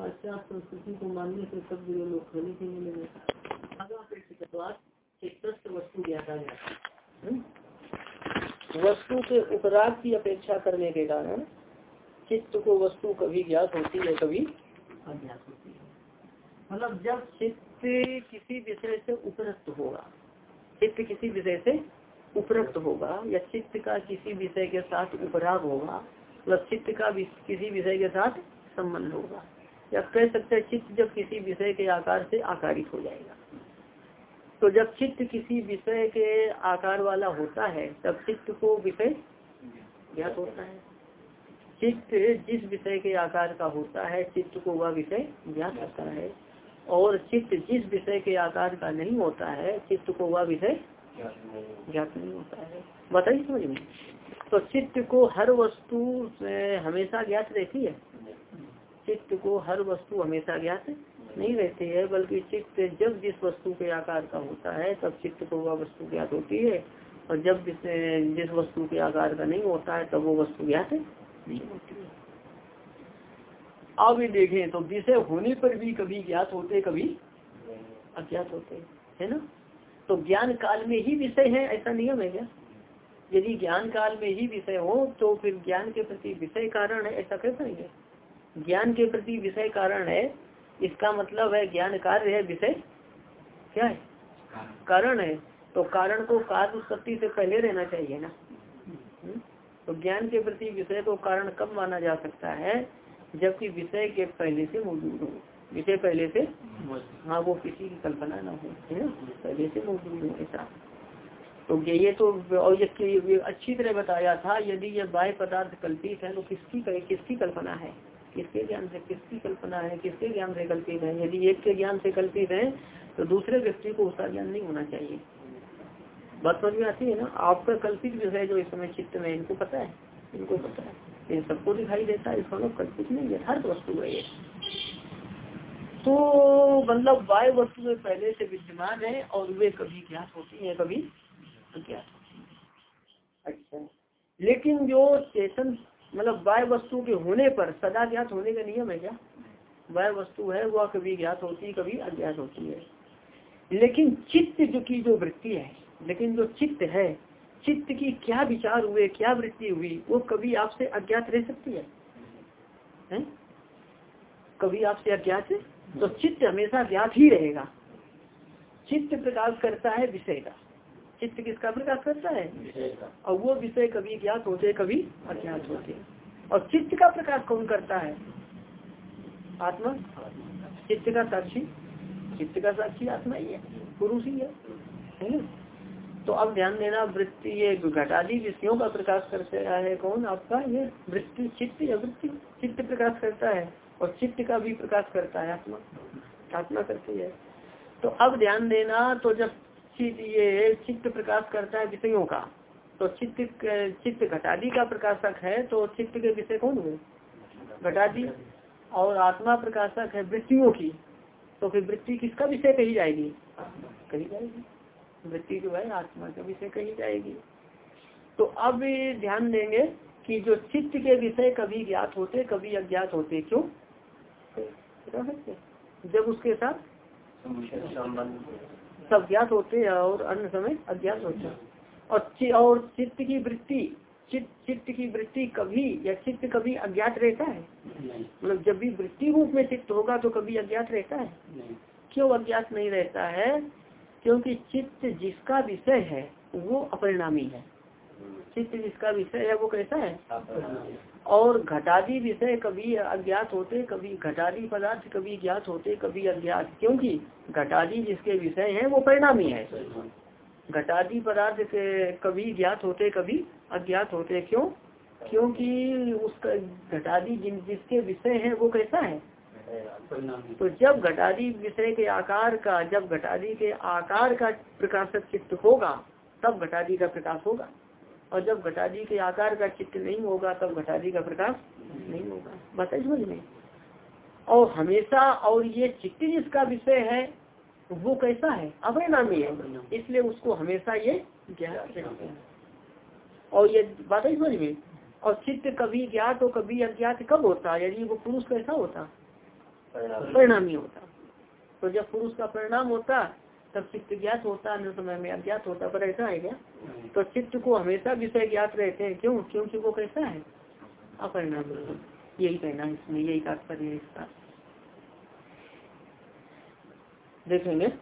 पाश्चात संस्कृति को मानने से सब जगह लोग खाने पीने लगे चित्त वस्तु ज्ञाता जाता वस्तु के उपराग की अपेक्षा करने के कारण चित्त को वस्तु कभी ज्ञात होती है, कभी अज्ञात होती है। मतलब जब चित्त किसी विषय से उपरक्त होगा, चित्त किसी विषय से उपरक्त होगा, या चित्त का किसी विषय के साथ उपराग होगा मतलब चित्त का किसी विषय के साथ संबंध होगा। या कह सकते हैं चित्त जब किसी विषय के आकार से आकारित हो जाएगा। तो जब चित्त किसी विषय के आकार वाला होता है, तब चित्त को विषय ज्ञात होता है। चित्त जिस विषय के आकार का होता है, चित्त को वह विषय ज्ञात होता है। और चित्त जिस विषय के आकार का नहीं होता है, चित्त को वह विषय ज्ञात नहीं होता है। बताइए समझ में। तो चित्त को हर वस्तु हमेशा ज्ञात रहती है? चित्त को हर वस्तु हमेशा ज्ञात नहीं रहती है, बल्कि चित्त जब जिस वस्तु के आकार का होता है, तब चित्त को वह वस्तु ज्ञात होती है। और जब जिस वस्तु के आकार का नहीं होता है, तब वो वस्तु ज्ञात नहीं होती है। अब देखें तो विषय होने पर भी कभी ज्ञात होते, कभी अज्ञात होते, है ना? तो ज्ञान काल में ही विषय है, ऐसा नियम है क्या? यदि ज्ञान काल में ही विषय हो तो फिर ज्ञान के प्रति विषय कारण है, ऐसा कह पाएँगे ज्ञान के प्रति विषय कारण है, इसका मतलब है ज्ञान कार्य है विषय। क्या है? कारण है। तो कारण को कार्य उत्पत्ति से पहले रहना चाहिए ना। हम्म? तो ज्ञान के प्रति विषय को कारण कब माना जा सकता है? जबकि विषय के पहले से मौजूद हो। विषय पहले से? हाँ वो किसी की कल्पना ना हो, है ना? पहले से मौजूद हो, ऐसा। तो ये तो और ये अच्छी तरह बताया था, यदि ये बाह्य पदार्थ कल्पित है तो किसकी किसकी कल्पना है? किसके ज्ञान से किसकी कल्पना है किसके ज्ञान से कल्पित है? यदि एक के ज्ञान से कल्पित है तो दूसरे व्यक्ति को उसका ज्ञान नहीं होना चाहिए। बात समझ में आती है ना? आपका कल्पित विषय जो इस समय चित्त में इनको पता है? इनको पता है। इन सबको दिखाई देता है इसका लोग कल्पित नहीं यथार्थ वस्तु है ये। तो मतलब वाय वस्तु में पहले से विद्यमान है और वे कभी ज्ञात होती है कभी अज्ञात होती है। अच्छा। लेकिन जो चेतन मतलब वाय वस्तु के होने पर सदा ज्ञात होने का नियम है क्या? वाय वस्तु है वह कभी ज्ञात होती है कभी अज्ञात होती है। लेकिन चित्त जो की जो वृत्ति है लेकिन जो चित्त है चित्त की क्या विचार हुए क्या वृत्ति हुई वो कभी आपसे अज्ञात रह सकती है, है? कभी आपसे अज्ञात तो चित्त हमेशा ज्ञात ही रहेगा। चित्त प्रकाश करता है विषय का। चित्त किसका प्रकाश करता है? और वो विषय कभी ज्ञात होते कभी अज्ञात होते। और चित्त का प्रकाश कौन करता है? आत्मा। चित्त का साक्षी। चित्त का साक्षी आत्मा ही है पुरुष ही है। है ना? तो अब ध्यान देना वृत्ति ये घटादी विषयों का प्रकाश करते है कौन? आपका ये वृत्ति चित्त या वृत्ति। चित्त प्रकाश करता है और चित्त का भी प्रकाश करता है आत्मा। आत्मा करती है। तो अब ध्यान देना तो जब चित्त ये चित्त प्रकाश करता है विषयों का। तो चित्त चित्त घटादी का प्रकाशक है तो चित्त के विषय कौन हुए? घटादी। और आत्मा प्रकाशक है वृत्तियों की। तो फिर वृत्ति किसका विषय कही जाएगी? कही जाएगी। वृत्ति जो है आत्मा का विषय कही जाएगी। तो अब ध्यान देंगे कि जो चित्त के विषय कभी ज्ञात होते कभी अज्ञात होते क्यों? जब उसके साथ सब ज्ञात होते हैं और अन्य समय अज्ञात होते हैं। और और चित्त की वृत्ति चित्त चित्त की वृत्ति कभी या चित्त कभी अज्ञात रहता है? मतलब जब भी वृत्ति रूप में चित्त होगा तो कभी अज्ञात रहता है? क्यों अज्ञात नहीं रहता है? क्योंकि चित्त जिसका विषय है वो अपरिणामी है। चित्त जिसका विषय है वो कैसा है? और घटादी विषय कभी अज्ञात होते, कभी घटादी पदार्थ, कभी ज्ञात होते, कभी अज्ञात। क्योंकि घटादी जिसके विषय है, वो परिणामी है। घटादी पदार्थ के कभी ज्ञात होते, कभी अज्ञात होते। क्यों? क्योंकि उसका घटादी जिन, जिसके विषय है, वो कैसा है? तो जब घटादी विषय के आकार का, जब घटादी के आकार का प्रकाशक चित्त होगा, तब घटादी का प्रकाश होगा। और जब घटादी के आकार का चित्त नहीं होगा तब घटादी का प्रकाश नहीं होगा। बताइए समझ में। और हमेशा और ये चित्त जिसका विषय है वो कैसा है? अपरिणामी है। इसलिए उसको हमेशा ये ज्ञात और ये बात ही समझ में और चित्त कभी ज्ञात और कभी अज्ञात कब होता? यदि वो पुरुष कैसा होता? परिणामी होता। तो जब पुरुष का परिणाम होता तब चित्त ज्ञात होता अन्य समय में अज्ञात होता पर ऐसा है क्या? तो चित्त को हमेशा विषय ज्ञात रहते हैं। क्यों? क्योंकि वो कैसा है? अपरिणाम यही कहना है इसमें यही तात्पर्य है इसका। देखेंगे।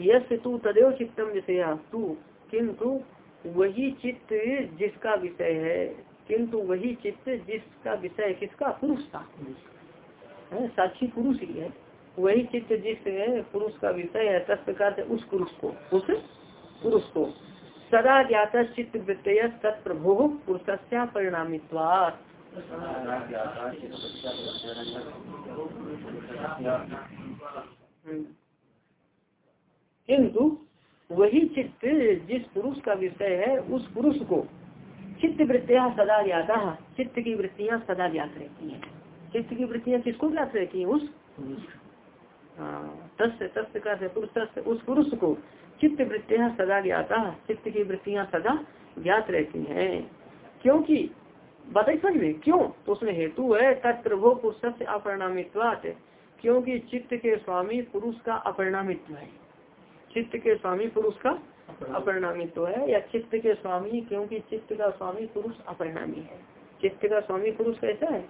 यश तू तदेव चित्तम विषय तू किंतु वही चित्त जिसका विषय है किंतु वही चित्त जिसका विषय किसका? पुरुष था साक्षी पुरुष ही है। वही चित्त जिस पुरुष का विषय है तत्प्रकार से उस पुरुष को, उस पुरुष को। सदा ज्ञात चित्त वृत्तय तत्प्रभो पुरुष परिणामित्वात हम्म। किंतु वही चित्त जिस पुरुष का विषय है, उस पुरुष को चित्त वृत्तियाँ सदा ज्ञाता चित्त की वृत्तियाँ सदा ज्ञात रहती हैं। चित्त की वृत्तियाँ किसको ज्ञात रहती हैं? उस पुरुष उस पुरुष को चित्त वृत्तियाँ सदा ज्ञाता चित्त की वृत्तियाँ सदा ज्ञात रहती हैं। क्योंकि, बताइए समझ में, क्यों? तो उसमें हेतु है तत्प्रभो पुरुष से अपरिणामित्वात क्योंकि चित्त के स्वामी पुरुष का अपरिणामित्व है। चित्त के स्वामी पुरुष का अपरिणामित्व है, या चित्त के स्वामी, क्योंकि चित्त का स्वामी पुरुष अपरिणामी है। चित्त का स्वामी पुरुष कैसा है?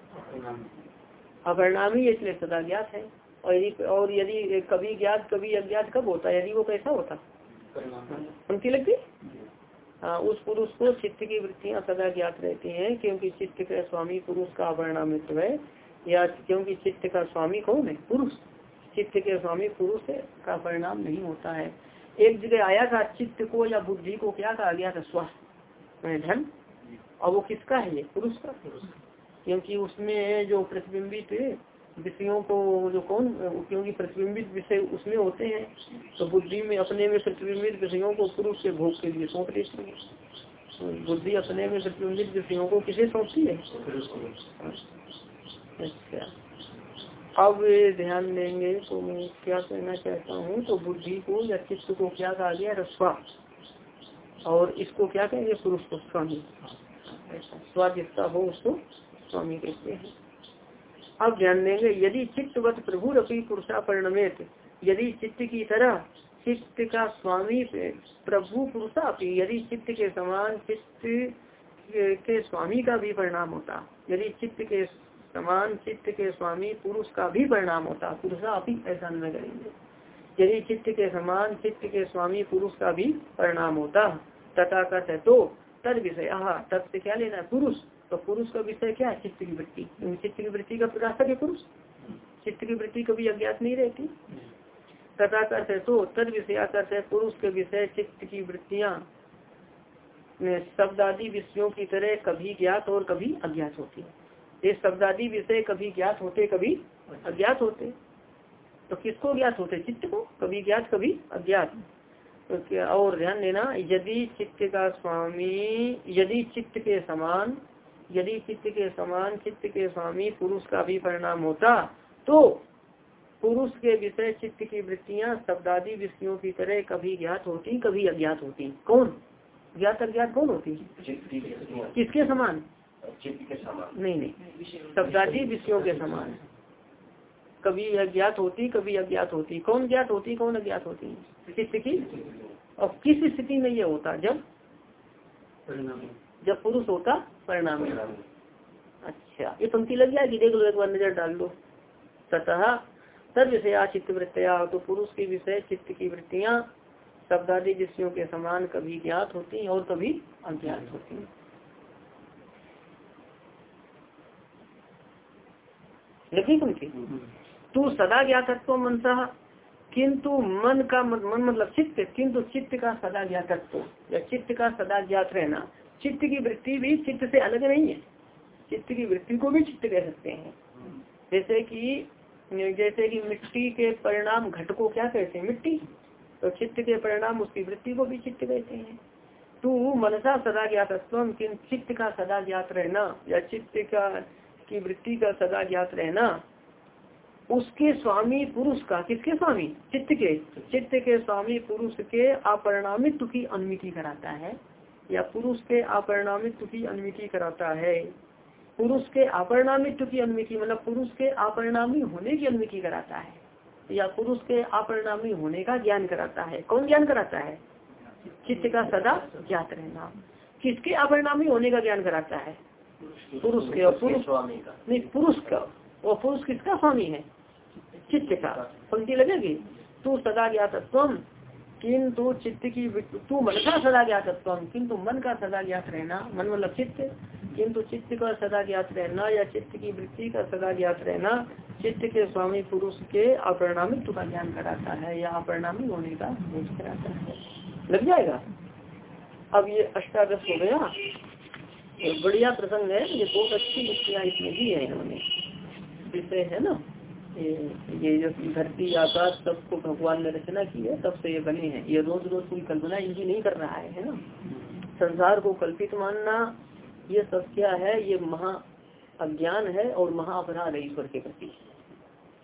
अपरिणामी इसलिए सदा ज्ञात है। और यदि और यदि कभी ज्ञात, कभी अज्ञात कब होता है? यदि वो कैसा होता? उनकी लगती? हाँ उस पुरुष को चित्त की वृत्तियाँ सदा ज्ञात रहती हैं, क्योंकि चित्त का स्वामी पुरुष का अपरिणामित्व है। या क्योंकि चित्त का स्वामी कौन है? पुरुष। चित्त के स्वामी पुरुष का परिणाम नहीं होता है। एक जगह आया था चित्त को या बुद्धि को, क्या कहा गया था? स्वास्थ्य धन। और वो किसका है? ये पुरुष का। क्योंकि उसमें जो प्रतिबिंबित विषयों को जो कौन क्योंकि प्रतिबिंबित विषय उसमें होते हैं तो बुद्धि में अपने में प्रतिबिंबित विषयों को पुरुष के भोग के लिए सौंप देती है। तो बुद्धि अपने में प्रतिबिंबित विषयों को किसे सौंपती है? अच्छा। अब ध्यान देंगे तो मैं क्या कहना चाहता हूँ तो बुद्धि को या चित्त को क्या कहा गया रस्वा। और इसको क्या कहेंगे? पुरुष को स्वामी। स्वा जिसका हो उसको स्वामी कहते हैं। अब ध्यान देंगे, यदि चित्तवत प्रभु रपी पुरुषा परिणमित, यदि चित्त की तरह चित्त का स्वामी प्रभु पुरुषा यदि चित्त के समान चित्त के स्वामी का भी परिणाम होता, यदि चित्त के समान चित्त के स्वामी पुरुष का भी परिणाम होता, पुरुषा अभी ऐसा न करेंगे। यदि चित्त के समान चित्त के स्वामी पुरुष का भी परिणाम होता, तथा कथ तो तद विषय से क्या लेना पुरुष। तो पुरुष का विषय क्या है? चित्त की वृत्ति। चित्त की वृत्ति का रास्ता है पुरुष। चित्त की वृत्ति कभी अज्ञात नहीं रहती। तथा करते तो तद विषय करते पुरुष के विषय, चित्त की वृत्तियाँ शब्द आदि विषयों की तरह कभी ज्ञात और कभी अज्ञात होती है। ये शब्दादी विषय कभी ज्ञात होते, कभी अज्ञात होते। तो किसको ज्ञात होते? चित्त को। कभी ज्ञात, कभी अज्ञात। तो और ध्यान देना, यदि चित्त का स्वामी, यदि चित्त के समान यदि चित्त के समान चित्त के स्वामी पुरुष का भी परिणाम होता तो पुरुष के विषय चित्त की वृत्तियाँ शब्दादी विषयों की तरह कभी ज्ञात होती कभी अज्ञात होती। कौन? ज्ञात अज्ञात कौन होती? किसके समान? चित्त के समान। नहीं नहीं। शब्दादी विषयों के समान। कभी अज्ञात होती कभी अज्ञात होती। कौन ज्ञात होती कौन अज्ञात होती? चित्त की। और किस स्थिति में ये होता? जब? जब पुरुष होता परिणाम अच्छा। ये पंक्ति लग जाएगी देख लो एक बार नज़र डाल लो। तथा तद विषया चित्त वृत्तिया तो पुरुष के विषय चित्त की वृत्तियाँ शब्दादी विषयों के समान कभी ज्ञात होती और कभी अज्ञात होती लगी उनकी तू सदा ज्ञातत्व मनसा किंतु मन का मन मतलब चित्त किंतु चित्त का सदा ज्ञातत्व या चित्त का सदा ज्ञात रहना। चित्त की वृत्ति भी चित्त से अलग नहीं है। चित्त की वृत्ति को भी चित्त कह सकते हैं। जैसे कि जैसे कि मिट्टी के परिणाम घट को क्या कहते हैं? मिट्टी। तो चित्त के परिणाम उसकी वृत्ति को भी चित्त कहते हैं। तू मनसा सदा ज्ञात किन चित्त का सदा ज्ञात रहना या चित्त का, की वृत्ति का सदा ज्ञात रहना, उसके स्वामी पुरुष का, किसके स्वामी? चित्त के। चित्त के स्वामी पुरुष के अपरिणामित्व की अनुमिति कराता है। या पुरुष के अपरिणामित्व की अनुमिति कराता है। पुरुष के अपरिणामित्व की अनुमिति मतलब पुरुष के अपरिणामी होने की अनुमिति कराता है। या पुरुष के अपरिणामी होने का ज्ञान कराता है। कौन ज्ञान कराता है? चित्त का सदा ज्ञात रहना। किसके अपरिणामी होने का ज्ञान कराता है? पुरुष के और पुरुष नहीं पुरुष का। और पुरुष किसका स्वामी है? चित्त का। पंक्ति लगेगी? तू सदा ज्ञातत्व किंतु चित्त की तू मन का सदा ज्ञातत्व किंतु मन का सदा ज्ञात रहना, मन मतलब चित्त, किंतु चित्त का सदा ज्ञात रहना या चित्त की वृत्ति का सदा ज्ञात रहना, चित्त के स्वामी पुरुष के अपरिणामित्व का ज्ञान कराता है या अपरिणामी होने का बोध कराता है। लग जाएगा? अब ये अष्टादश हो गया। बढ़िया प्रसंग है, ये बहुत अच्छी युक्तियाँ इसमें दी है इन्होंने। विषय है ना? ये जो धरती आकाश सबको भगवान ने रचना की है, तब से ये बने हैं। ये रोज रोज कोई कल्पना इनकी नहीं कर रहा है है ना? संसार को कल्पित मानना, ये सब क्या है, ये महा अज्ञान है और महा अपराध है ईश्वर के प्रति।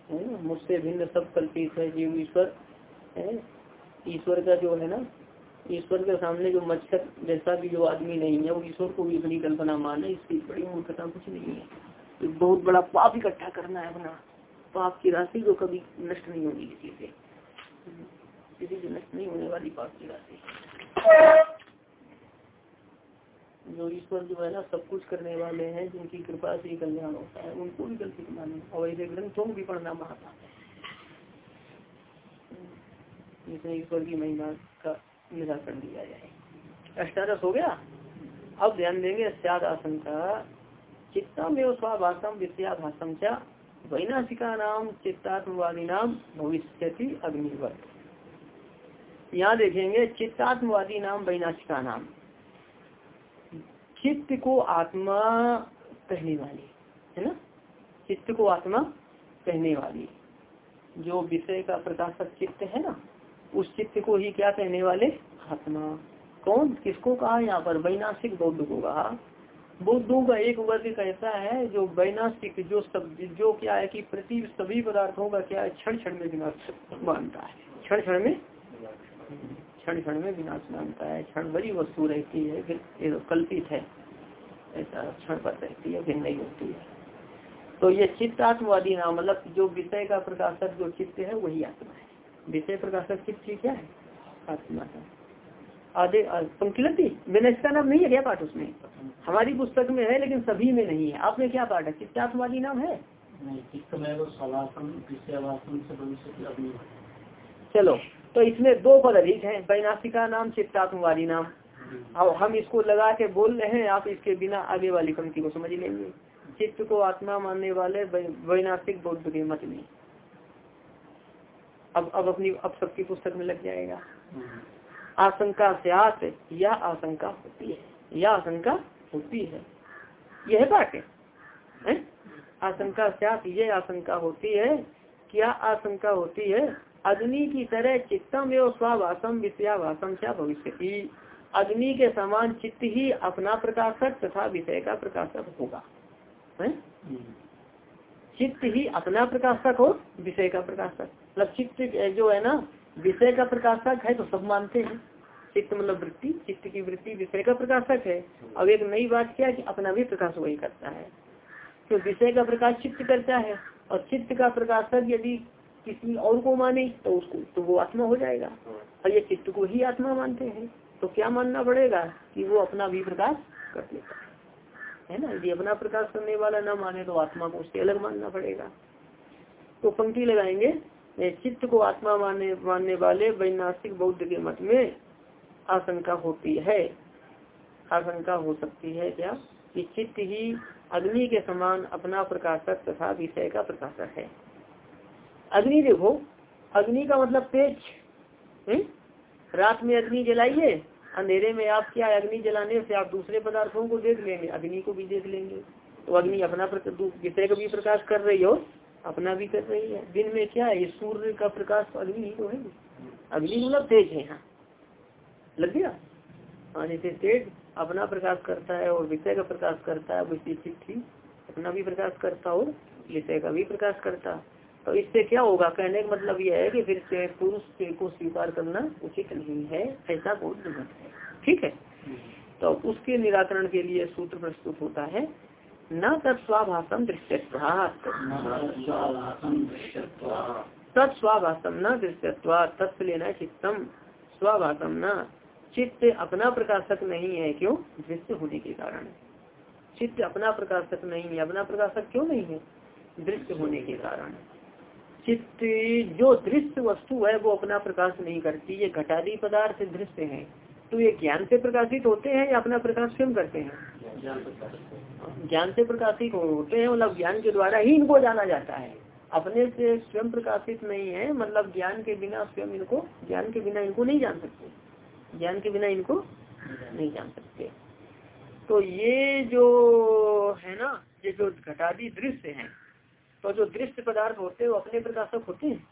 है ना? मुझसे भिन्न सब कल्पित है जीव ईश्वर, है? ईश्वर का जो है ना, ईश्वर के सामने जो मच्छर जैसा भी जो आदमी नहीं है, वो ईश्वर को भी अपनी कल्पना माने इसकी बड़ी मूर्खता कुछ नहीं है। तो बहुत बड़ा पाप इकट्ठा करना है अपना। पाप की राशि जो कभी नष्ट नहीं होगी किसी से। किसी से नष्ट नहीं होने वाली पाप की राशि। जो ईश्वर जो है ना, सब कुछ करने वाले हैं, जिनकी कृपा से कल्याण होता है, उनको भी गलती माने। और ऐसे ग्रंथों भी पढ़ना महापाप है। जिसमें ईश्वर की महिमा का निराकरण दिया जाए। अष्टादश हो गया? अब ध्यान देंगे स्याद का चित्ता में स्वाभाषम विद्याभाषम चा वैनाशिका नाम चित्तात्मवादी नाम भविष्य अग्निवत यहाँ देखेंगे चित्तात्मवादी नाम वैनाशिका नाम चित्त को आत्मा कहने वाली, है ना? चित्त को आत्मा कहने वाली। जो विषय का प्रकाशक चित्त है ना, उस चित्त को ही क्या कहने वाले? आत्मा। कौन? किसको कहा यहाँ पर? वैनाशिक बौद्ध को कहा। बौद्धों का एक वर्ग कैसा है, जो वैनाशिक, जो सब, जो क्या है कि प्रति सभी पदार्थों का क्या है क्षण क्षण में विनाश मानता है। क्षण क्षण में? क्षण क्षण में विनाश मानता है। क्षण बड़ी वस्तु रहती है, फिर कल्पित है। ऐसा क्षण पर रहती है फिर नहीं होती है। तो ये चित्त आत्मवादी नाम मतलब जो विषय का प्रकाशक जो चित्त है, वही आत्मा है। विषय प्रकाशक चित्त क्या है? आत्मा है। आधे पंक्ति मैंने इसका नाम नहीं है क्या पाठ उसमें? हमारी पुस्तक में है लेकिन सभी में नहीं है। आपने क्या पाठ है? चित्तात्मवादी नाम है? चलो तो इसमें दो पद अधिक है। वैनाशिका नाम चित्तात्मवादी नाम। अब हम इसको लगा के बोल रहे हैं आप इसके बिना आगे वाली पंक्ति को समझ लेंगे। चित्त को आत्मा मानने वाले वैनाशिक बौद्ध के मत में। अब अब अपनी अब सबकी पुस्तक में लग जाएगा। आशंका से यह आशंका होती है यह आशंका होती है। यह बात, है? आशंका से यह आशंका होती है, क्या आशंका होती है? अग्नि की तरह चित्तम एवं स्वाभाषम विषयाभाषम क्या भविष्य की अग्नि के समान चित्त ही अपना प्रकाशक तथा विषय का प्रकाशक होगा चित्त ही अपना प्रकाशक हो विषय का प्रकाशक। मतलब चित्त जो है ना विषय का प्रकाशक है तो सब मानते हैं। चित्त मतलब वृत्ति, चित्त की वृत्ति विषय का प्रकाशक है। अब एक नई बात क्या है कि अपना भी प्रकाश वही करता है। तो विषय का प्रकाश चित्त करता है और चित्त का प्रकाशक यदि किसी और को माने तो उसको तो वो आत्मा हो जाएगा। और ये चित्त को ही आत्मा मानते हैं। तो क्या मानना पड़ेगा कि वो अपना भी प्रकाश कर लेता है? है ना? यदि अपना प्रकाश करने वाला न माने तो आत्मा को उससे अलग मानना पड़ेगा। तो पंक्ति लगाएँगे। चित्त को आत्मा मानने मानने वाले वैनाशिक बौद्ध के मत में आशंका होती है। आशंका हो सकती है क्या? कि चित्त ही अग्नि के समान अपना प्रकाशक तथा विषय का प्रकाशक है। अग्नि देखो, अग्नि का मतलब तेज। हम्म? रात में अग्नि जलाइए, अंधेरे में आप क्या अग्नि जलाने से आप दूसरे पदार्थों को देख लेंगे, अग्नि को भी देख लेंगे। तो अग्नि अपना विषय का भी प्रकाश कर रही हो। अपना भी कर रही है। दिन में क्या है सूर्य का प्रकाश तो अग्नि ही। तो है अग्नि मतलब तेज है। यहाँ लग गया? हाँ जैसे तेज अपना प्रकाश करता है और विषय का प्रकाश करता है वैसी चिट्ठी अपना भी प्रकाश करता और विषय का भी प्रकाश करता। तो इससे क्या होगा? कहने का मतलब यह है कि फिर से पुरुष को स्वीकार करना उचित नहीं है। ऐसा बहुत दुर्घट है। ठीक है? तो उसके निराकरण के लिए सूत्र प्रस्तुत होता है। न तत्स्वाभाषम दृश्यत्वात् तत्स्वाभाषम न दृश्यत्वा तत्व लेना चित्तम स्वाभाषम न। चित्त अपना प्रकाशक नहीं है, क्यों? दृश्य होने के कारण। चित्त अपना प्रकाशक नहीं है, अपना प्रकाशक क्यों नहीं है? दृश्य होने के कारण। चित्त जो दृश्य वस्तु है, वो अपना प्रकाश नहीं करती, ये घटादी पदार्थ दृश्य है। तो ये ज्ञान से प्रकाशित होते हैं या अपना प्रकाश स्वयं करते हैं? ज्ञान से प्रकाशित होते हैं मतलब ज्ञान के द्वारा ही इनको जाना जाता है। अपने से स्वयं प्रकाशित नहीं है मतलब ज्ञान के बिना स्वयं इनको, ज्ञान के बिना इनको नहीं जान सकते। ज्ञान के बिना इनको नहीं जान सकते। तो ये जो है ना, ये जो घटादी दृश्य है तो जो दृश्य पदार्थ होते हैं, वो अपने प्रकाशक होते हैं।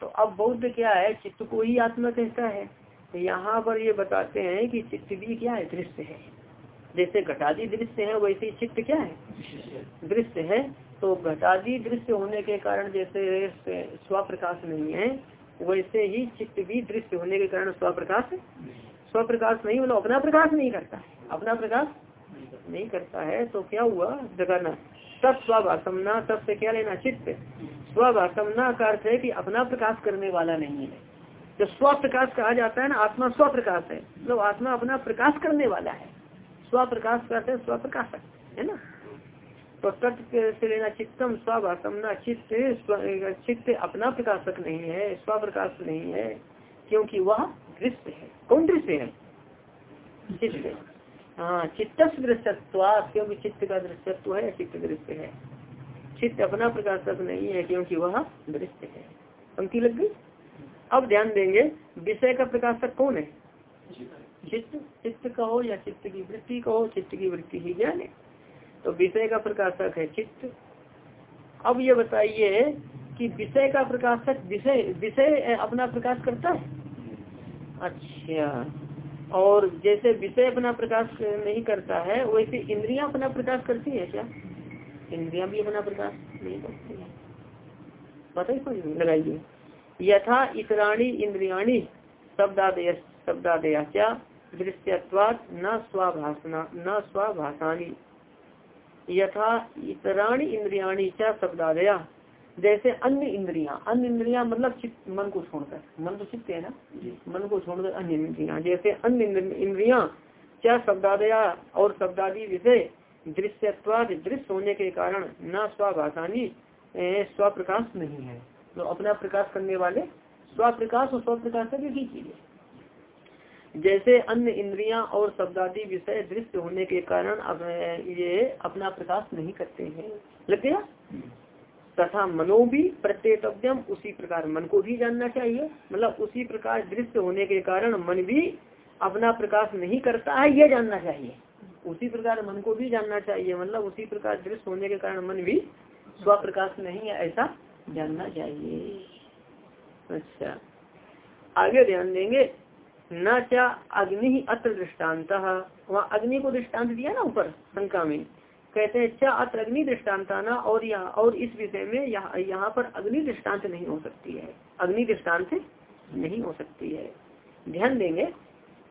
तो अब बौद्ध क्या है, चित्त को ही आत्मा कहता है। यहाँ पर ये बताते हैं कि चित्त भी क्या है? दृश्य है। जैसे घटादी दृश्य है, वैसे ही चित्त क्या है? दृश्य है। तो घटादी दृश्य होने के कारण जैसे स्वप्रकाश नहीं है, वैसे ही चित्त भी दृश्य होने के कारण स्व स्वप्रकाश स्वप्रकाश नहीं मतलब अपना प्रकाश नहीं करता अपना प्रकाश नहीं करता है तो क्या हुआ? जगाना। तब स्वभाषमना तब से क्या लेना? चित्त। स्वभाषमना का अर्थ है कि अपना प्रकाश करने वाला नहीं है। जो स्व प्रकाश कहा जाता है ना, आत्मा स्व प्रकाश है। मतलब आत्मा अपना प्रकाश करने वाला है। स्व प्रकाश करते हैं स्व प्रकाशक है ना? तो तत्व से लेना चित्तम स्वभाषमना चित्त चित्त अपना प्रकाशक नहीं है स्व प्रकाश नहीं है, क्योंकि वह दृश्य है। कौन दृश्य है? चित्त हाँ। चित्त दृश्यत्व क्योंकि चित्त का दृश्यत्व है, चित्त दृश्य है। चित्त अपना प्रकाशक नहीं है, क्योंकि वह दृश्य है। पंक्ति लग गई? अब ध्यान देंगे, विषय का प्रकाशक कौन है? चित्त। चित्त का हो या चित्त की वृत्ति का हो, चित्त की वृत्ति ही ज्ञान है। तो विषय का प्रकाशक है चित्त। अब ये बताइए कि विषय का प्रकाशक विषय विषय अपना प्रकाश करता है? अच्छा। और जैसे विषय अपना प्रकाश नहीं करता है, वैसे इंद्रियाँ अपना प्रकाश करती है क्या? इंद्रियाँ भी अपना प्रकाश नहीं करती है। बताइए लगाइए। यथा इतराणी इंद्रियाणी शब्दादय शब्दादया क्या दृश्यवाद न स्वाभाषणा न स्वाभाषाणी यथा इतराणी इंद्रियाणी क्या शब्दादया। जैसे अन्य इंद्रिया। अन्य इंद्रिया मतलब मन को छोड़कर। मन तो चित्त है ना? मन को छोड़कर अन्य इंद्रिया। जैसे अन्य इंद्रिया क्या शब्दादया और शब्दादी विषय दृश्यत्वाद दृश्य होने के कारण न स्वभाषानी स्वप्रकाश नहीं है। अपना प्रकाश करने वाले स्वप्रकाश और स्वप्रकाश एक ही चीज़ है। जैसे अन्य इंद्रियाँ और शब्दादी विषय दृश्य होने के कारण अब ये अपना प्रकाश नहीं करते हैं। लग गया? तथा मनो भी प्रत्येतव्यम उसी प्रकार, मन को भी जानना चाहिए। मतलब उसी प्रकार दृश्य होने के कारण मन भी अपना प्रकाश नहीं करता है, ये जानना चाहिए। उसी प्रकार मन को भी जानना चाहिए। मतलब उसी प्रकार दृश्य होने के कारण मन भी स्वप्रकाश नहीं है, ऐसा जानना चाहिए। अच्छा। आगे ध्यान देंगे। न क्या अग्नि ही अत्र दृष्टांत। वहाँ अग्नि को दृष्टांत दिया ना ऊपर, शंका में। कहते हैं क्या अत्र अग्नि दृष्टान्ताना और यहाँ, और इस विषय में यहाँ यहाँ पर अग्नि दृष्टांत नहीं हो सकती है। अग्नि दृष्टांत नहीं हो सकती है। ध्यान देंगे।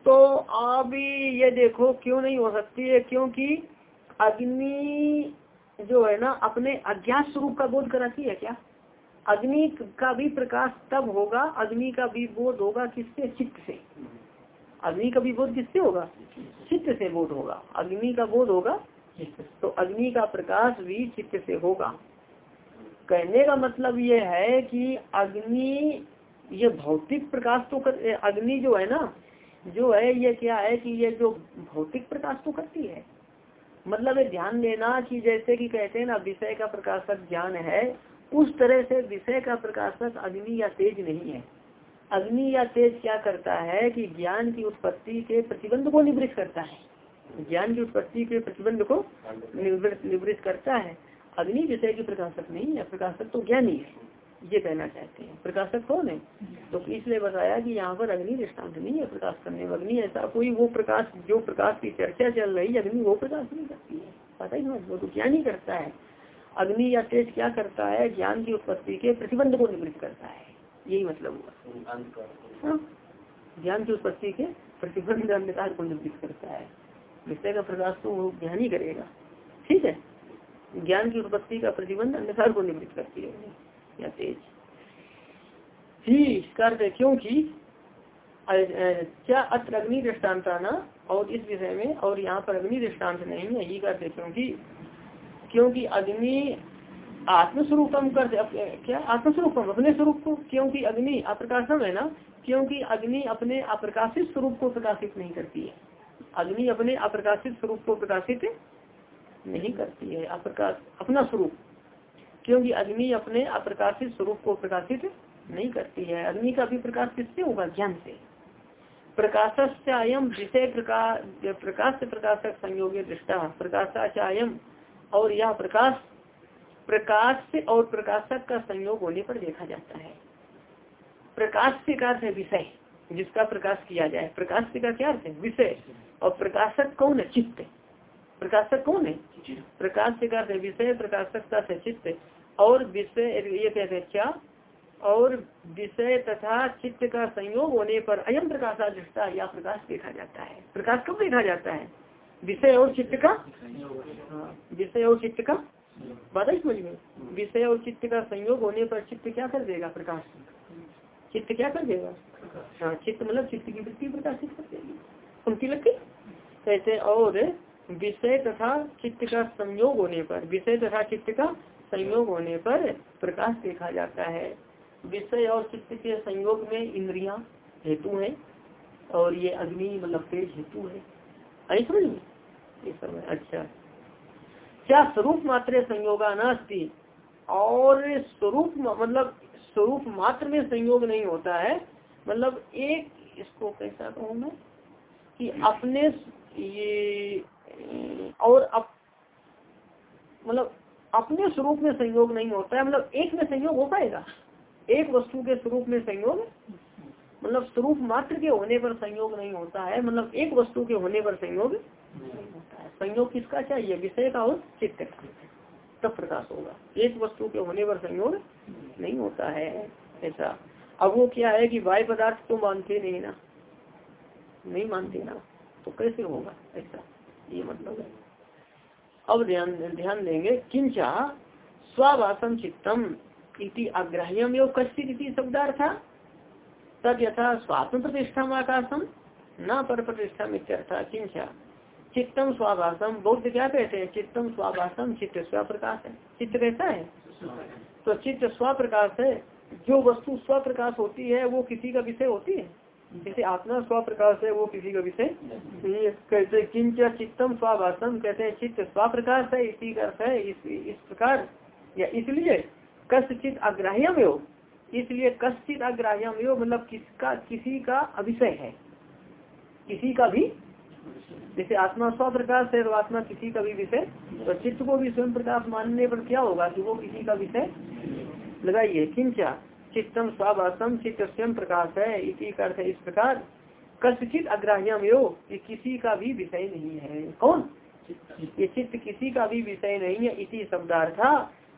तो आप ये देखो, क्यों नहीं हो सकती है? क्योंकि अग्नि जो है ना, अपने अज्ञात स्वरूप का बोध कराती है क्या? अग्नि का भी प्रकाश तब होगा अग्नि का भी बोध होगा किससे? चित्त से। अग्नि का भी बोध किससे होगा? चित्त से बोध होगा। अग्नि का बोध होगा? तो अग्नि का प्रकाश भी चित्त से होगा। कहने का मतलब ये है कि अग्नि ये भौतिक प्रकाश तो कर अग्नि जो है ना जो है ये क्या है कि ये जो भौतिक प्रकाश तो करती है। मतलब ये ध्यान देना कि जैसे कि कहते हैं ना विषय का प्रकाशक ज्ञान है उस तरह से विषय का प्रकाशक अग्नि या तेज नहीं है। अग्नि या तेज क्या करता है कि ज्ञान की उत्पत्ति के प्रतिबंध को निवृत्त करता है। ज्ञान की उत्पत्ति के प्रतिबंध को निवृत्त करता है। अग्नि विषय की प्रकाशक नहीं है, प्रकाशक तो ज्ञानी है। ये कहना चाहते हैं। प्रकाशक कौन है? तो इसलिए बताया कि यहाँ पर अग्नि दृष्टांत नहीं है प्रकाश करने अग्नि ऐसा कोई वो प्रकाश, जो प्रकाश की चर्चा चल रही है, अग्नि वो प्रकाश नहीं करती है। पता ही वो तो ज्ञान ही करता है। अग्नि या तेज क्या करता है? ज्ञान की उत्पत्ति के प्रतिबंध को निवृत्त करता है। यही मतलब हुआ। हाँ? ज्ञान की उत्पत्ति के प्रतिबंध अंधकार को निवृत्त करता है। विषय का प्रकाश तो वो ज्ञान ही करेगा। ठीक है? ज्ञान की उत्पत्ति का प्रतिबंध अंधकार को निवृत्त करती है। या तेज। ही करते क्योंकि क्या अत्र अग्नि दृष्टान्ता न और इस विषय में और यहाँ पर अग्नि दृष्टांत नहीं है। ही करते क्योंकि क्योंकि अग्नि आत्मस्वरूपम कर क्या? आत्मस्वरूपम, अपने स्वरूप को। क्योंकि अग्नि अप्रकाशम है ना? क्योंकि अग्नि अपने अप्रकाशित स्वरूप को प्रकाशित नहीं करती है। अग्नि अपने अप्रकाशित स्वरूप को प्रकाशित नहीं करती है। अप्रकाश, अपना स्वरूप। क्योंकि अग्नि अपने अप्रकाशित स्वरूप को प्रकाशित नहीं करती है। अग्नि का भी प्रकाश किससे होगा? ज्ञान से। प्रकाश से अयम विषय प्रकाश प्रकाश प्रकाशक संयोग दृष्टा। प्रकाशाचायम और यह प्रकाश प्रकाश से और प्रकाशक का संयोग होने पर देखा जाता है। प्रकाश से का है विषय, जिसका प्रकाश किया जाए। प्रकाश से का क्या अर्थ है? विषय। और प्रकाशक कौन है? चित्त। प्रकाशक कौन है? प्रकाश से का है विषय, प्रकाशक का चित्त। और विषय, ये कहते हैं क्या? और विषय तथा चित्त का संयोग होने पर अयम प्रकाशा दृष्टा या प्रकाश देखा जाता है। प्रकाश कब देखा जाता है? विषय और चित्त का? विषय और चित्त का? बात है समझ में? विषय और चित्त का संयोग होने पर चित्त क्या कर देगा प्रकाश? चित्त क्या कर देगा? हाँ चित्त मतलब चित्त की वृत्ति प्रकाशित कर देगी। उनकी लगती कहते और विषय तथा चित्त का संयोग होने पर, विषय तथा चित्त का संयोग होने पर प्रकाश देखा जाता है। विषय और चित्त के संयोग में इंद्रिया, हेतु है, और ये अग्नि मतलब तेज हेतु है। समझ ये सब अच्छा। क्या स्वरूप मात्र संयोगा नास्ती और स्वरूप मतलब स्वरूप मात्र में संयोग नहीं होता है। मतलब एक, इसको कैसा कहूँ मैं? कि अपने ये, और अप मतलब अपने स्वरूप में संयोग नहीं होता है। मतलब एक में संयोग हो पाएगा? एक वस्तु के स्वरूप में संयोग मतलब स्वरूप मात्र के होने पर संयोग नहीं होता है मतलब एक वस्तु के होने पर संयोग नहीं होता है। संयोग किसका चाहिए? विषय का और चित्त का। तब प्रकाश होगा। एक वस्तु के होने पर संयोग नहीं होता है, ऐसा। अब वो क्या है कि वाय पदार्थ तो मानते नहीं ना? नहीं मानते ना? तो कैसे होगा? ऐसा। ये मतलब है। अब ध्यान ध्यान देंगे, किंचा स्वाभाषम चित्तम इति अग्राह्यम योग कश्चित शब्दार्थ तद यथा स्वात्म प्रतिष्ठा आकाशम न पर प्रतिष्ठा मित्यर्था किंचा चित्तम स्वाभाषम बौद्ध क्या कहते हैं? चित्तम स्वाभाषम चित्त स्वप्रकाश है। चित्त कैसा है? तो चित्त स्वप्रकाश है। जो वस्तु स्वप्रकाश होती है वो किसी का विषय होती है? जैसे आत्मा स्वप्रकाश है वो किसी का विषय कहते किंच चित्तम स्वाभाषम कहते हैं चित्त स्वप्रकाश है इसी का अर्थ है इस, इस प्रकार। या इसलिए कश्चित अग्राह्यम योग इसलिए कश्चित अग्राह्यम मतलब किसका, किसी का अभिषय है। किसी का भी जैसे आत्मा स्व प्रकाश है तो आत्मा किसी का भी विषय तो चित्त को भी स्वयं प्रकाश मानने पर क्या होगा कि वो किसी का विषय लगाइए। किंचा चित्तम स्वाभाषम चित्त स्वयं प्रकाश है, इसी का अर्थ इस प्रकार। कश्चित अग्राह्यम योग ये किसी का भी विषय नहीं है। कौन? ये चित्त किसी का भी विषय नहीं है, इसी शब्दार्थ।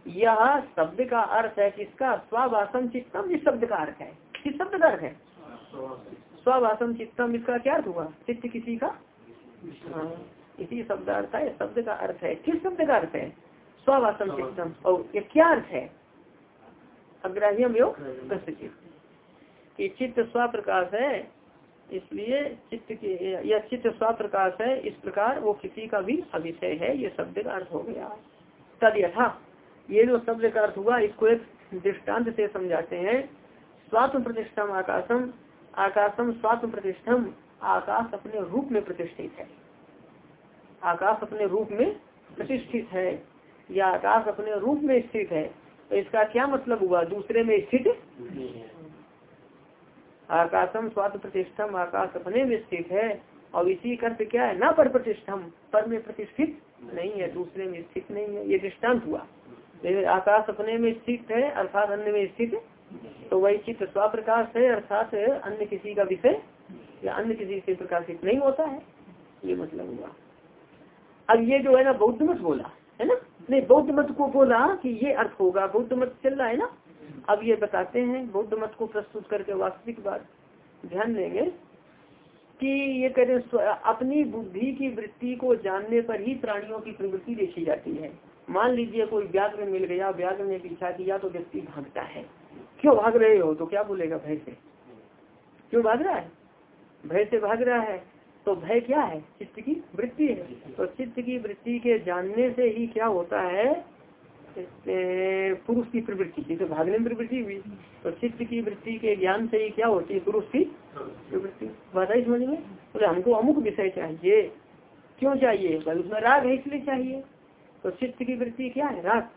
यह शब्द का अर्थ है किसका स्वाभाषम चित्तम, इस शब्द का अर्थ है। किस शब्द का अर्थ है। स्वाभाषम चित्तम, इसका क्या अर्थ हुआ? चित्त किसी का? इसी शब्द अर्थ है, शब्द का अर्थ है। किस शब्द का अर्थ है? स्वाभाषम चित्तम। और ये क्या अर्थ है? अग्राह्यम योग कि चित्त स्व प्रकाश है, इसलिए चित्त के, या चित्त स्व प्रकाश है, इस प्रकार वो किसी का भी अभिषय है, ये शब्द का अर्थ हो गया। तद यथा। ये जो शब्द का अर्थ हुआ, इसको एक दृष्टांत से समझाते हैं। स्वात्म प्रतिष्ठम आकाशम आकाशम स्वात्म प्रतिष्ठम, आकाश अपने रूप में प्रतिष्ठित है। आकाश अपने रूप में प्रतिष्ठित है, या आकाश अपने रूप में स्थित है। तो इसका क्या मतलब हुआ? दूसरे में स्थित आकाशम स्वात्म प्रतिष्ठम, आकाश अपने में स्थित है, और इसी अर्थ क्या है? ना पर प्रतिष्ठम, पर में प्रतिष्ठित नहीं है, दूसरे में स्थित नहीं है। ये दृष्टांत हुआ। लेकिन आकाश अपने में स्थित है, अर्थात अन्य में स्थित तो वही चित्त स्वप्रकाश है, अर्थात अन्य किसी का विषय या अन्य किसी से प्रकाशित नहीं होता है। ये मतलब हुआ। अब ये जो है ना, बौद्ध मत बोला, है ना? नहीं, बौद्ध मत को बोला कि ये अर्थ होगा। बौद्ध मत चल रहा है ना? अब ये बताते हैं, बौद्ध मत को प्रस्तुत करके वास्तविक बात। ध्यान देंगे कि ये कह अपनी बुद्धि की वृत्ति को जानने पर ही प्राणियों की प्रवृत्ति देखी जाती है। मान लीजिए कोई व्याघ्र मिल गया, व्याघ्र ने पीछा किया तो व्यक्ति भागता है। क्यों भाग रहे हो? तो क्या बोलेगा भय से? क्यों भाग रहा है? भय से भाग रहा है। तो भय क्या है? चित्त की वृत्ति है। तो चित्त की वृत्ति के जानने से ही क्या होता है? पुरुष की प्रवृत्ति जैसे भागने में प्रवृत्ति हुई। तो चित्त की वृत्ति के ज्ञान से ही क्या होती है? पुरुष की प्रवृत्ति। बात आई समझ में? बोले, हमको अमुक विषय चाहिए। क्यों चाहिए? उसमें राग है, इसलिए चाहिए। तो चित्त की वृत्ति क्या है? राग।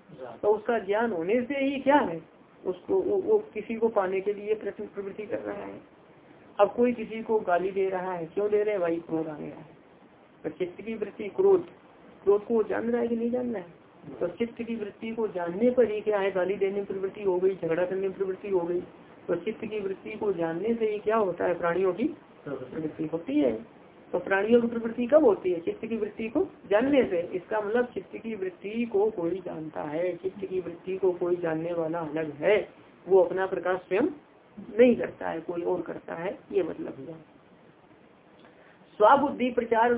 तो उसका ज्ञान होने से ही क्या है? उसको वो, वो किसी को पाने के लिए प्रश्न प्रवृत्ति कर रहा है। अब कोई किसी को गाली दे रहा है क्यों दे रहे हैं? भाई क्रोध आ गया है। तो चित्त की वृत्ति क्रोध। क्रोध को जान रहा है कि नहीं जान रहा है? तो चित्त की वृत्ति को जानने पर ही क्या है? गाली देने प्रवृत्ति हो गई झगड़ा करने प्रवृत्ति हो गई। तो चित्त की वृत्ति को जानने से ही क्या होता है? प्राणियों की प्रवृत्ति होती है। तो प्राणियों की प्रवृत्ति कब होती है? चित्त की वृत्ति को जानने से। इसका मतलब चित्त की वृत्ति को कोई जानता है। चित्त की वृत्ति को कोई जानने वाला अलग है। वो अपना प्रकाश स्वयं नहीं करता है, कोई और करता है, ये मतलब हुआ। स्वाबुद्धि प्रचार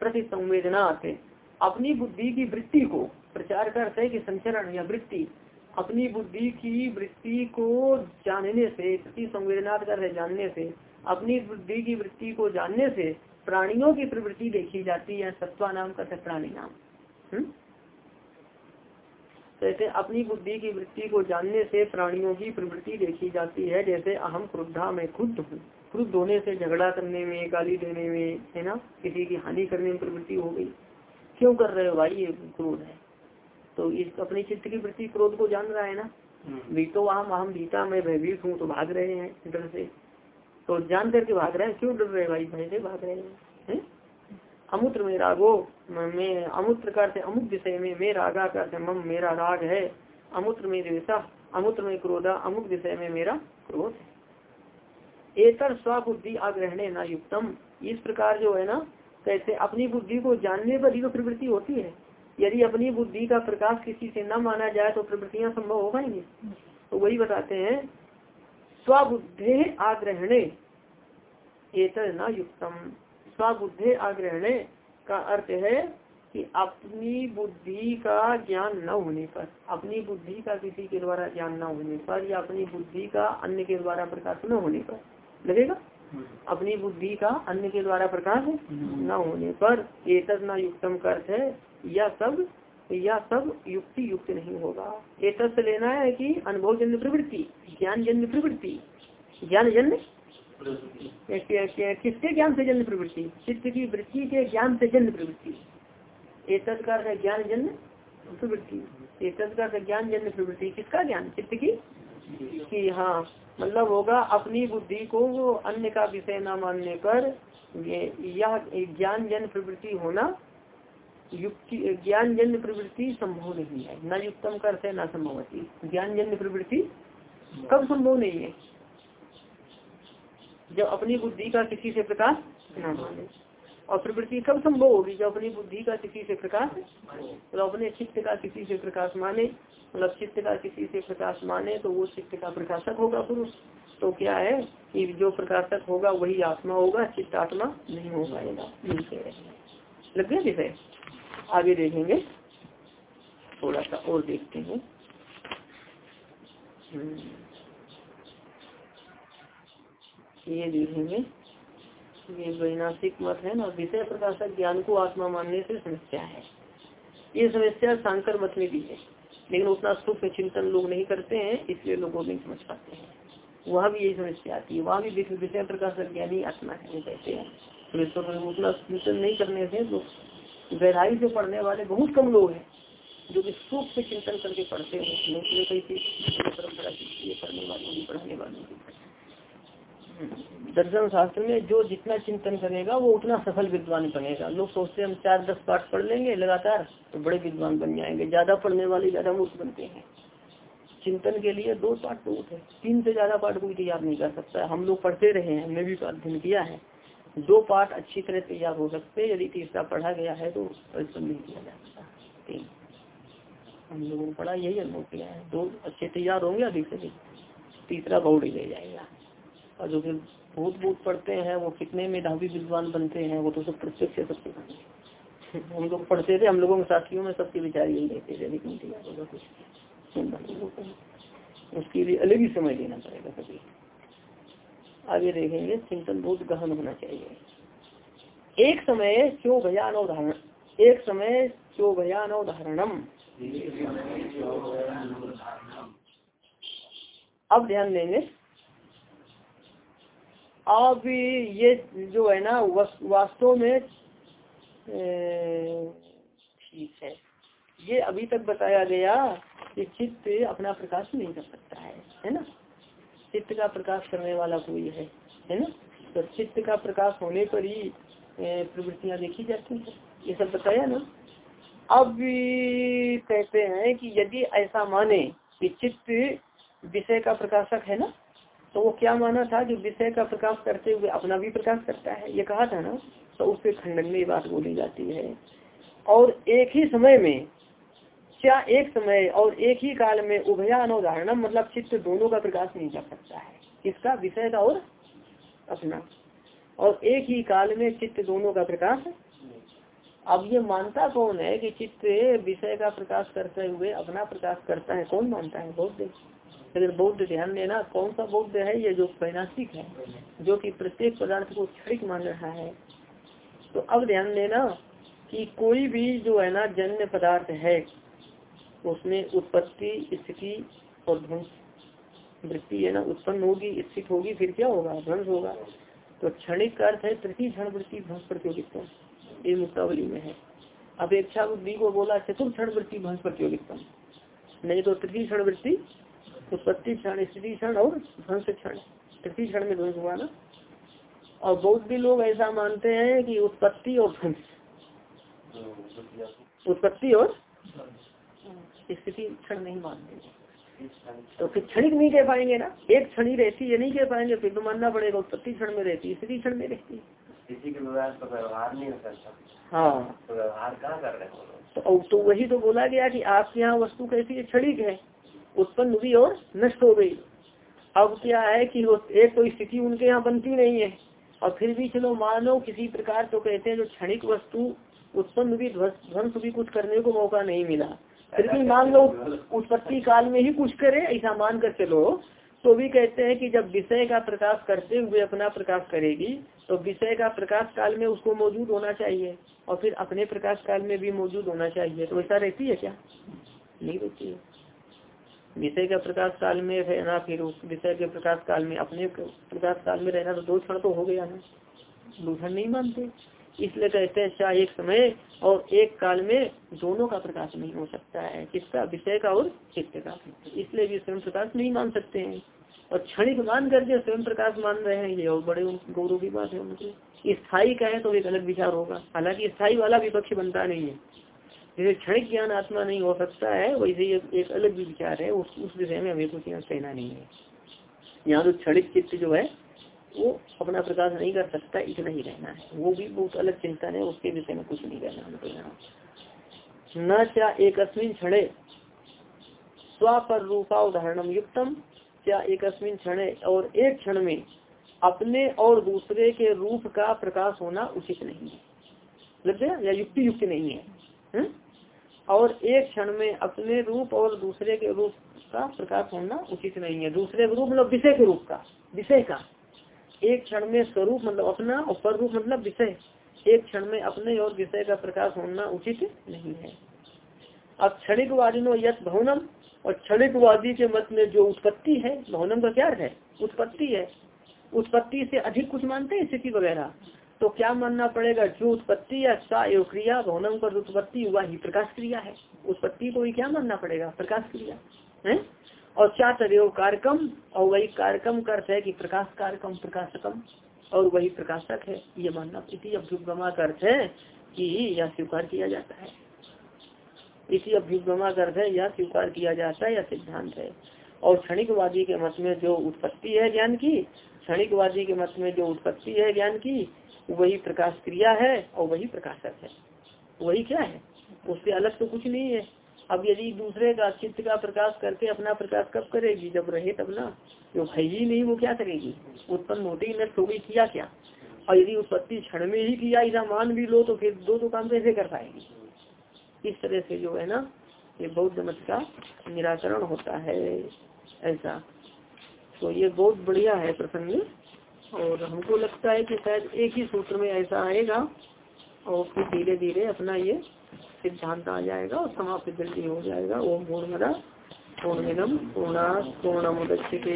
प्रति संवेदना आते अपनी बुद्धि की वृत्ति को प्रचार करते है कि संचरण या वृत्ति। अपनी बुद्धि की वृत्ति को जानने से प्रति संवेदना कर जानने से, अपनी बुद्धि की वृत्ति को जानने से प्राणियों की प्रवृत्ति देखी जाती है सत्वा नाम का प्राणी नाम। हम्म? जैसे अपनी बुद्धि की वृत्ति को जानने से प्राणियों की प्रवृत्ति देखी जाती है जैसे अहम क्रुद्धा में क्रुद्ध हूँ। क्रुद्ध होने से झगड़ा करने में गाली देने में है ना? किसी की हानि करने में प्रवृत्ति हो गई। क्यों कर रहे हो भाई ये क्रोध है? तो इस अपनी चित्त की वृत्ति क्रोध को जान रहा है ना? बीतो हम्म। अहम अहम बीता मैं भयभीत हूँ तो भाग रहे हैं इधर से। तो जान करके भाग रहे हैं। क्यों डर रहे भाई? भय से भाग रहे हैं। अमुत्र में रागो, मैं अमुत्र कर से अमुक विषय में मैं रागा कर मम, मेरा राग है। अमुत्र में द्वेषा, अमुत्र में क्रोधा, अमुक विषय में मेरा क्रोध एतर स्वबुद्धि आग्रहणे न युक्तम। इस प्रकार जो है ना, कैसे अपनी बुद्धि को जानने पर ही तो प्रवृत्ति होती है। यदि अपनी बुद्धि का प्रकाश किसी से न माना जाए तो प्रवृत्तियाँ संभव हो पाएँगे तो वही बताते हैं स्वबुद्धे आग्रहणे न युक्तम। स्वबुद्धे आग्रहणे का अर्थ है कि अपनी बुद्धि का ज्ञान न होने पर अपनी बुद्धि का किसी के द्वारा ज्ञान न होने पर या अपनी बुद्धि का अन्य के द्वारा प्रकाश न होने पर। लगेगा? अपनी बुद्धि का अन्य के द्वारा प्रकाश न होने पर एक न युक्तम का अर्थ है यह सब यह सब युक्ति युक्त नहीं होगा। एक से लेना है कि अनुभव जन्य प्रवृत्ति ज्ञान जन्य प्रवृत्ति ज्ञान जन्य किसके ज्ञान से जन्य प्रवृत्ति? चित्त की वृत्ति के ज्ञान से जन्य प्रवृत्ति। एक है ज्ञान जन्य प्रवृत्ति। एक ज्ञान जन्य प्रवृत्ति किसका ज्ञान? चित्त की? कि हाँ मतलब होगा अपनी बुद्धि को अन्य का विषय न मानने पर यह ज्ञान जन प्रवृत्ति होना युक्ति ज्ञान जन्य प्रवृत्ति संभव नहीं है। न युक्तम कर से न संभवती ज्ञान जन्य प्रवृत्ति कब संभव नहीं है? जब अपनी बुद्धि का किसी से प्रकाश न माने। और प्रवृत्ति कब संभव होगी? जब अपनी बुद्धि का किसी से प्रकाश तो अपने चित्त का किसी से प्रकाश माने। मतलब चित्त का किसी से प्रकाश माने तो वो चित्त का प्रकाशक होगा पुरुष। तो क्या है कि जो प्रकाशक होगा, वही आत्मा होगा चित्त आत्मा नहीं हो। पाएगा लग गया विषय? आगे देखेंगे। थोड़ा सा और देखते हैं। हम्म। ये देखेंगे। ये वैनाशिक मत है ना, विषय प्रकाशक ज्ञान को आत्मा मानने से समस्या है। ये समस्या शांकर मत में भी है। लेकिन उतना सूक्ष्म चिंतन लोग नहीं करते हैं, इसलिए लोगों नहीं समझ पाते हैं। वहाँ भी यही समस्या आती है। वहाँ भी विषय प्रकाशक ज्ञानी आत्मा है वो कहते हैं। तो उतना चिंतन नहीं करने से लोग गहराई से पढ़ने वाले बहुत कम लोग हैं, जो कि सूख से चिंतन करके पढ़ते हैं परंपरा की पढ़ने वालों की पढ़ाने वालों की दर्शन शास्त्र में जो जितना चिंतन करेगा, वो उतना सफल विद्वान बनेगा। लोग सोचते हैं हम चार दस पाठ पढ़ लेंगे, लगातार तो बड़े विद्वान बन जाएँगे। ज़्यादा पढ़ने वाले, ज़्यादा मूर्ख बनते हैं। चिंतन के लिए दो पाठ बहुत है। तीन से ज़्यादा पाठ कोई तैयार नहीं कर सकता हम लोग पढ़ते रहे हैं, हमने भी अध्ययन किया है। दो पाठ अच्छी तरह तैयार हो सकते यदि तीसरा पढ़ा गया है तो परिश्रम नहीं किया जा सकता हम लोगों ने पढ़ा, यही अनुभव किया है। दो अच्छे तैयार होंगे, अधिक से अधिक। तीसरा बहुत ही ले जाएगा। और जो फिर भूत भूत पढ़ते हैं, वो कितने मेधावी विद्वान बनते हैं, वो तो सब प्रत्यक्ष सब सिखाएँगे हम लोग पढ़ते थे, हम लोगों के साथियों में सबके विचार यही रहते थे, लेकिन कुछ। उसके लिए अलग ही समय देना पड़ेगा कभी आगे देखेंगे, चिंतन बहुत गहन होना चाहिए। एक समय क्यों भयान उदाहरण एक समय क्यों भयान उदाहरणम अब ध्यान देंगे। अब ये जो है ना वास्तव में ठीक है। ये अभी तक बताया गया कि चित्त अपना प्रकाश नहीं कर सकता है है ना? चित्त का प्रकाश करने वाला कोई है है ना? तो चित्त का प्रकाश होने पर ही प्रवृत्तियाँ देखी जाती है। ये सब बताया ना? अब कहते हैं कि यदि ऐसा माने कि चित्त विषय का प्रकाशक है ना तो वो क्या माना था कि विषय का प्रकाश करते हुए अपना भी प्रकाश करता है? ये कहा था ना तो उसके खंडन में बात बोली जाती है। और एक ही समय में क्या एक समय और एक ही काल में उभया उदाहरण मतलब चित्त दोनों का प्रकाश नहीं कर सकता है। किसका विषय का और अपना। और एक ही काल में चित्त दोनों का प्रकाश अब ये मानता कौन है कि चित्त विषय का प्रकाश करते हुए अपना प्रकाश करता है? कौन मानता है? बौद्ध। अगर बौद्ध ध्यान देना, कौन सा बौद्ध है ये जो पैनासिक है, जो कि प्रत्येक पदार्थ को क्षणिक मान रहा है? तो अब ध्यान देना कि कोई भी जो है ना जन्य पदार्थ है उसमें उत्पत्ति स्थिति और ध्वंस। वृत्ति है ना उत्पन्न होगी स्थित होगी फिर क्या होगा? ध्वंस होगा। तो क्षणिक का अर्थ है तृतीय क्षण वृत्ति ध्वंस प्रतियोगिता। ये मुक्तावली में है। अपेक्षा बुद्धि को बोला चतुर्थ क्षण वृत्ति ध्वंस प्रतियोगिता। नहीं तो तृतीय क्षण वृत्ति उत्पत्ति क्षण स्थिति क्षण और ध्वंस क्षण। तृतीय क्षण में ध्वंस हुआ ना? और बहुत भी लोग ऐसा मानते हैं कि उत्पत्ति और ध्वंस। उत्पत्ति और स्थिति क्षण नहीं मानते तो फिर क्षणिक नहीं कह पाएँगे ना? एक क्षण ही रहती है नहीं कह पाएँगे फिर तो मानना पड़ेगा उत्पत्ति क्षण में रहती स्थिति क्षण में रहती व्यवहार नहीं हो हाँ। तो व्यवहार कहाँ कर रहे हैं तो, तो वही तो बोला गया कि आपके यहाँ वस्तु कैसी है? क्षणिक है। उत्पन्न हुई और नष्ट हो गई। अब क्या है कि एक तो स्थिति उनके यहाँ बनती नहीं है। और फिर भी चलो मानो किसी प्रकार तो कहते हैं जो क्षणिक वस्तु उत्पन्न भी ध्वंस भी कुछ करने को मौका नहीं मिला। फिर भी मान लो उत्पत्ति काल में ही कुछ करे, ऐसा मान कर चलो। तो भी कहते हैं कि जब विषय का प्रकाश करते हुए अपना प्रकाश करेगी तो विषय का प्रकाश काल में उसको मौजूद होना चाहिए, और फिर अपने प्रकाश काल में भी मौजूद होना चाहिए। तो ऐसा रहती है क्या? नहीं रहती है। विषय का प्रकाश काल में रहना फिर विषय के प्रकाश काल में, अपने प्रकाश काल में रहना तो दो क्षण तो हो गया ना। दूसरा नहीं मानते। इसलिए कहते हैं चाहे एक समय और एक काल में दोनों का प्रकाश नहीं हो सकता है। किसका? विषय का और चित्त का। इसलिए भी स्वयं प्रकाश नहीं मान सकते हैं। और क्षणिक मान करके स्वयं प्रकाश मान रहे हैं, ये और बड़े गौरव की बात है उनकी। स्थायी का है तो एक अलग विचार होगा। हालाँकि स्थायी वाला विपक्ष बनता नहीं है। जैसे क्षणिक ज्ञान आत्मा नहीं हो सकता है, वैसे ये एक अलग भी विचार है। उस उस विषय में हमें कुछ यहाँ कहना नहीं है। यहाँ तो क्षणिक चित्त जो है वो अपना प्रकाश नहीं कर सकता इतना ही रहना है। वो भी बहुत अलग चिंतन है, उसके विषय में कुछ नहीं कहना हमको यहाँ न क्या एक क्षण स्व पर रूपा उदाहरणम युक्तम, क्या एक क्षण और एक क्षण में अपने और दूसरे के रूप का प्रकाश होना उचित नहीं है। लग गया? या युक्ति युक्त नहीं है। हुँ? हम्म? और एक क्षण में अपने रूप और दूसरे के रूप का प्रकाश होना उचित नहीं है। दूसरे रूप मतलब विषय के रूप का, विषय का। एक क्षण में स्वरूप मतलब अपना और पर रूप मतलब विषय। एक क्षण में अपने और विषय का प्रकाश होना उचित नहीं है। अब क्षणिक वादिनो यथ भवनम, और क्षणिक वादी के मत में जो उत्पत्ति है, भवनम का क्या है? उत्पत्ति है। उत्पत्ति से अधिक कुछ मानते हैं स्थिति वगैरह। तो क्या मानना पड़ेगा? जो उत्पत्ति या सा क्रिया, भवनम पर उत्पत्ति हुआ ही प्रकाश क्रिया है। उत्पत्ति को ही क्या मानना पड़ेगा? प्रकाश क्रिया। है? और क्या कार्यक्रम और वही कार्यक्रम का अर्थ है कि प्रकाश कार्यक्रम प्रकाशकम, और वही प्रकाशक है। ये मानना इसी अभ्युपगमा का अर्थ है कि यह स्वीकार किया जाता है। इसी अभ्युपगमा का अर्थ है, यह स्वीकार किया जाता है या सिद्धांत है। और क्षणिकवादी के मत में जो उत्पत्ति है ज्ञान की, क्षणिकवादी के मत में जो उत्पत्ति है ज्ञान की, वही प्रकाश क्रिया है और वही प्रकाशक है। वही क्या है? उससे अलग तो कुछ नहीं है। अब यदि दूसरे का चित्त का प्रकाश करके अपना प्रकाश कब करेगी? जब रहे तब ना। जो ही नहीं, वो क्या करेगी? उत्पन्न होती नष्ट हो गई किया क्या? और यदि उत्पत्ति क्षण में ही किया ऐसा मान भी लो तो फिर दो तो काम कैसे कर पाएगी? इस तरह से जो है ना, ये बौद्ध मत का निराकरण होता है, ऐसा। तो ये बहुत बढ़िया है प्रसंग। और हमको लगता है कि शायद एक ही सूत्र में ऐसा आएगा, और फिर धीरे धीरे अपना ये सिद्धांत आ जाएगा और समाप्त जल्दी हो जाएगा। ओम पूर्ण पूर्णमिदम पूर्णा पूर्णमुदच्यते